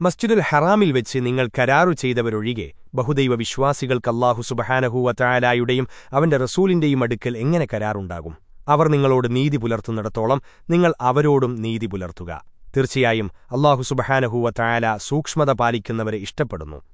മസ്ജിദുൽ ഹറാമിൽ വെച്ച് നിങ്ങൾ കരാറു ചെയ്തവരൊഴികെ ബഹുദൈവ വിശ്വാസികൾക്ക് അല്ലാഹു സുബഹാനഹൂവ തായാലായുടെയും അവന്റെ റസൂലിന്റെയും അടുക്കൽ എങ്ങനെ കരാറുണ്ടാകും? അവർ നിങ്ങളോട് നീതി പുലർത്തുന്നിടത്തോളം നിങ്ങൾ അവരോടും നീതി പുലർത്തുക. തീർച്ചയായും അല്ലാഹു സുബഹാനഹൂവ തായാല സൂക്ഷ്മത പാലിക്കുന്നവരെ ഇഷ്ടപ്പെടുന്നു.